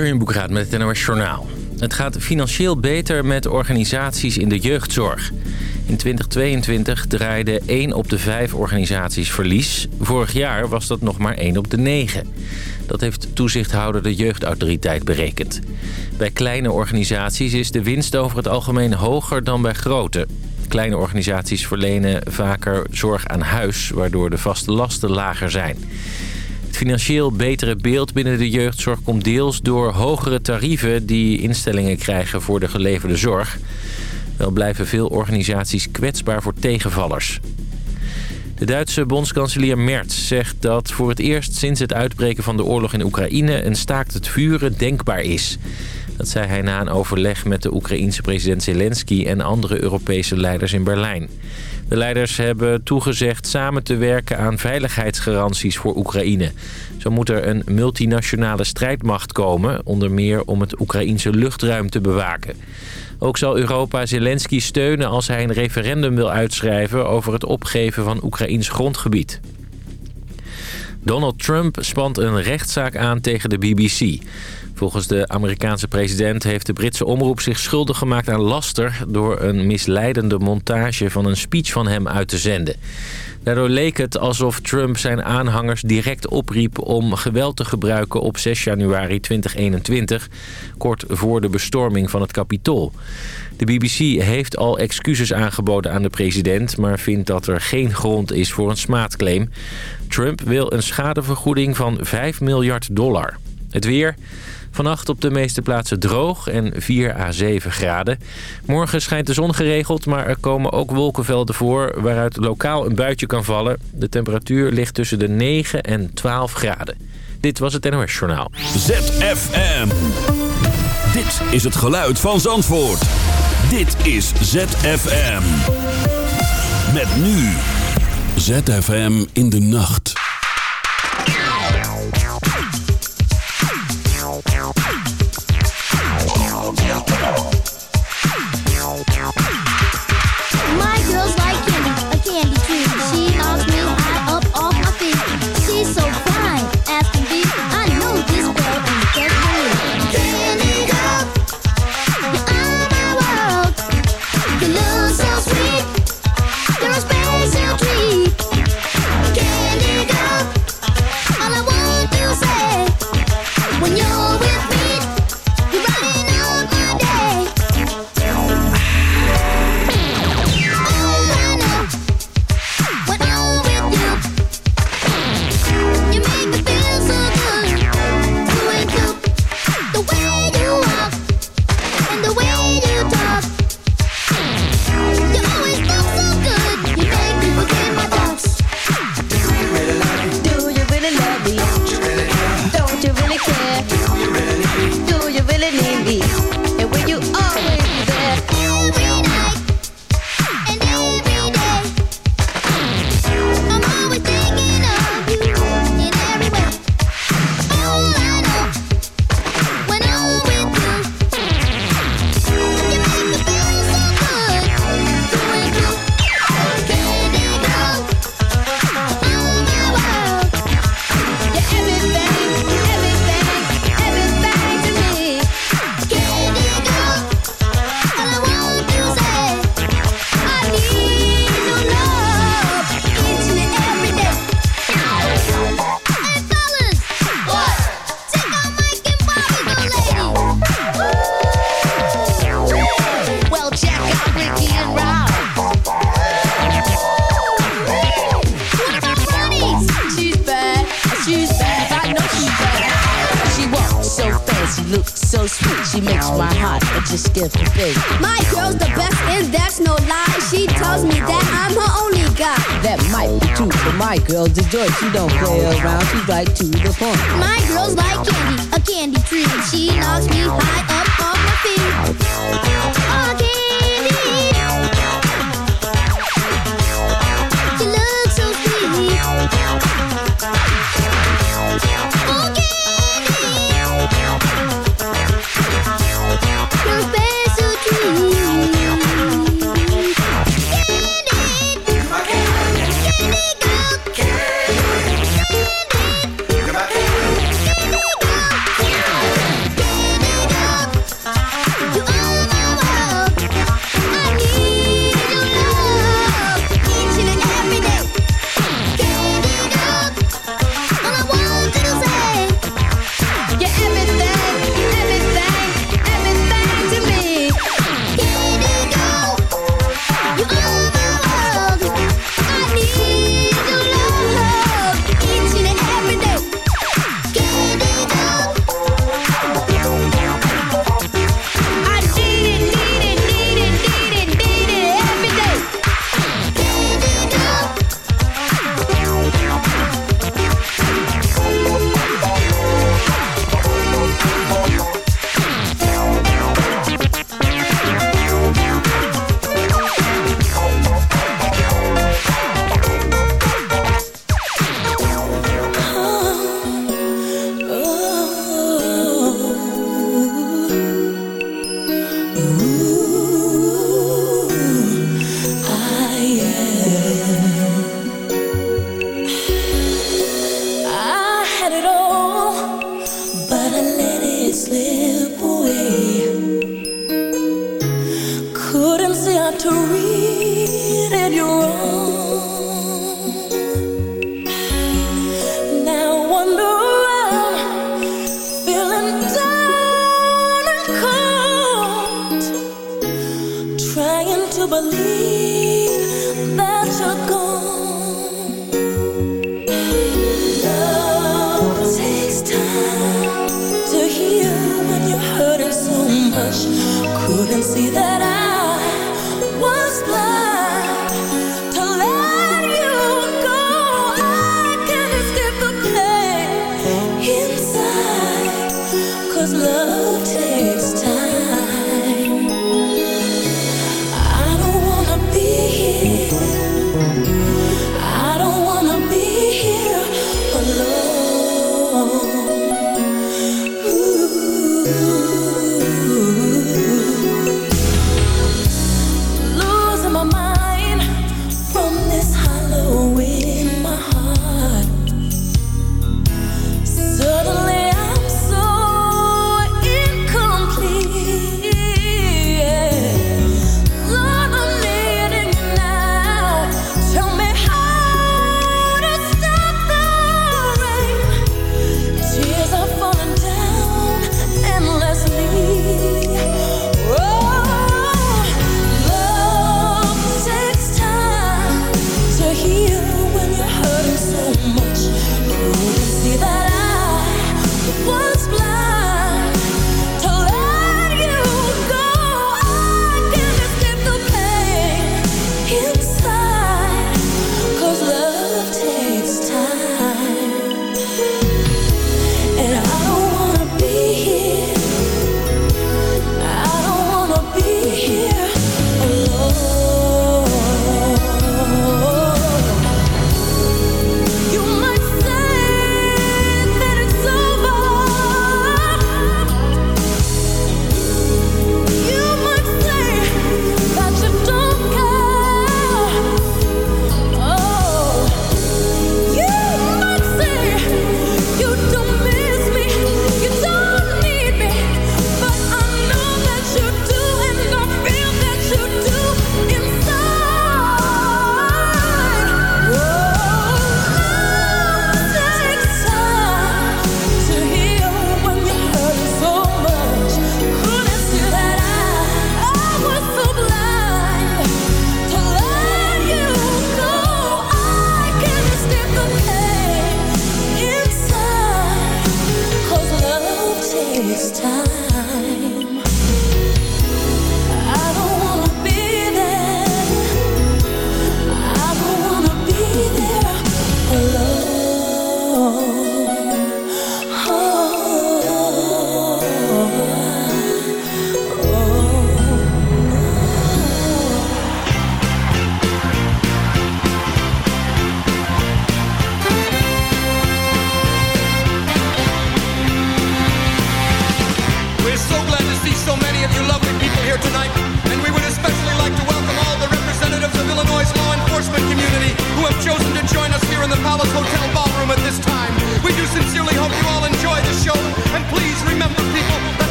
Jurjen Boekraat met het NOS Journaal. Het gaat financieel beter met organisaties in de jeugdzorg. In 2022 draaide 1 op de 5 organisaties verlies. Vorig jaar was dat nog maar 1 op de 9. Dat heeft toezichthouder de jeugdautoriteit berekend. Bij kleine organisaties is de winst over het algemeen hoger dan bij grote. Kleine organisaties verlenen vaker zorg aan huis... waardoor de vaste lasten lager zijn. Het financieel betere beeld binnen de jeugdzorg komt deels door hogere tarieven die instellingen krijgen voor de geleverde zorg. Wel blijven veel organisaties kwetsbaar voor tegenvallers. De Duitse bondskanselier Merz zegt dat voor het eerst sinds het uitbreken van de oorlog in Oekraïne een staakt het vuren denkbaar is. Dat zei hij na een overleg met de Oekraïense president Zelensky en andere Europese leiders in Berlijn. De leiders hebben toegezegd samen te werken aan veiligheidsgaranties voor Oekraïne. Zo moet er een multinationale strijdmacht komen, onder meer om het Oekraïense luchtruim te bewaken. Ook zal Europa Zelensky steunen als hij een referendum wil uitschrijven over het opgeven van Oekraïns grondgebied. Donald Trump spant een rechtszaak aan tegen de BBC. Volgens de Amerikaanse president heeft de Britse omroep zich schuldig gemaakt aan laster... door een misleidende montage van een speech van hem uit te zenden. Daardoor leek het alsof Trump zijn aanhangers direct opriep om geweld te gebruiken op 6 januari 2021, kort voor de bestorming van het Capitool. De BBC heeft al excuses aangeboden aan de president, maar vindt dat er geen grond is voor een smaadclaim. Trump wil een schadevergoeding van 5 miljard dollar. Het weer... Vannacht op de meeste plaatsen droog en 4 à 7 graden. Morgen schijnt de zon geregeld, maar er komen ook wolkenvelden voor... waaruit lokaal een buitje kan vallen. De temperatuur ligt tussen de 9 en 12 graden. Dit was het NOS Journaal. ZFM. Dit is het geluid van Zandvoort. Dit is ZFM. Met nu. ZFM in de nacht. George Joy. She don't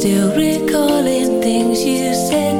Still recalling things you said.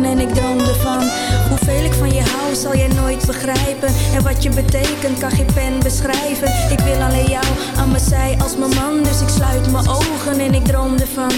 en ik droomde van Hoeveel ik van je hou zal jij nooit begrijpen. En wat je betekent kan geen pen beschrijven. Ik wil alleen jou aan mijn zij als mijn man Dus ik sluit mijn ogen en ik droomde van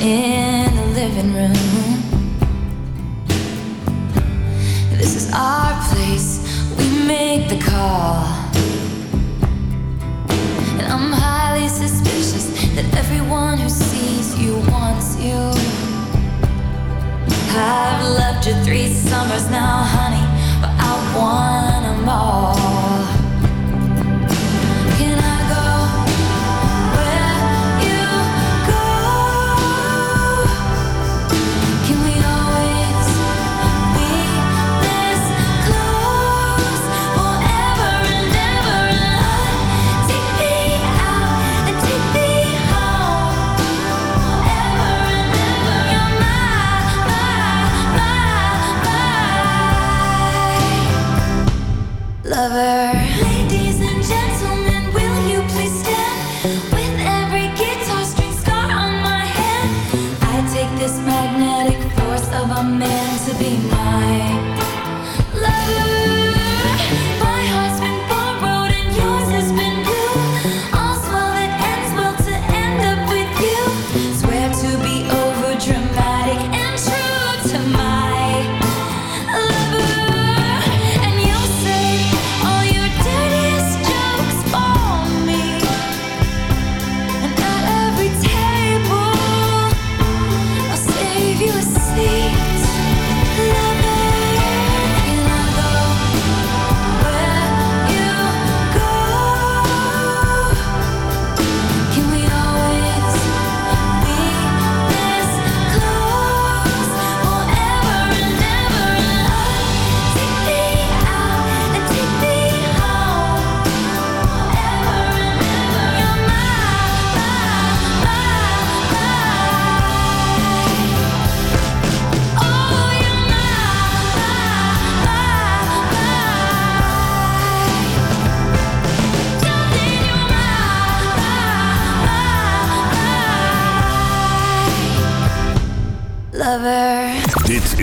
in the living room.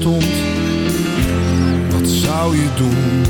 Stond? Wat zou je doen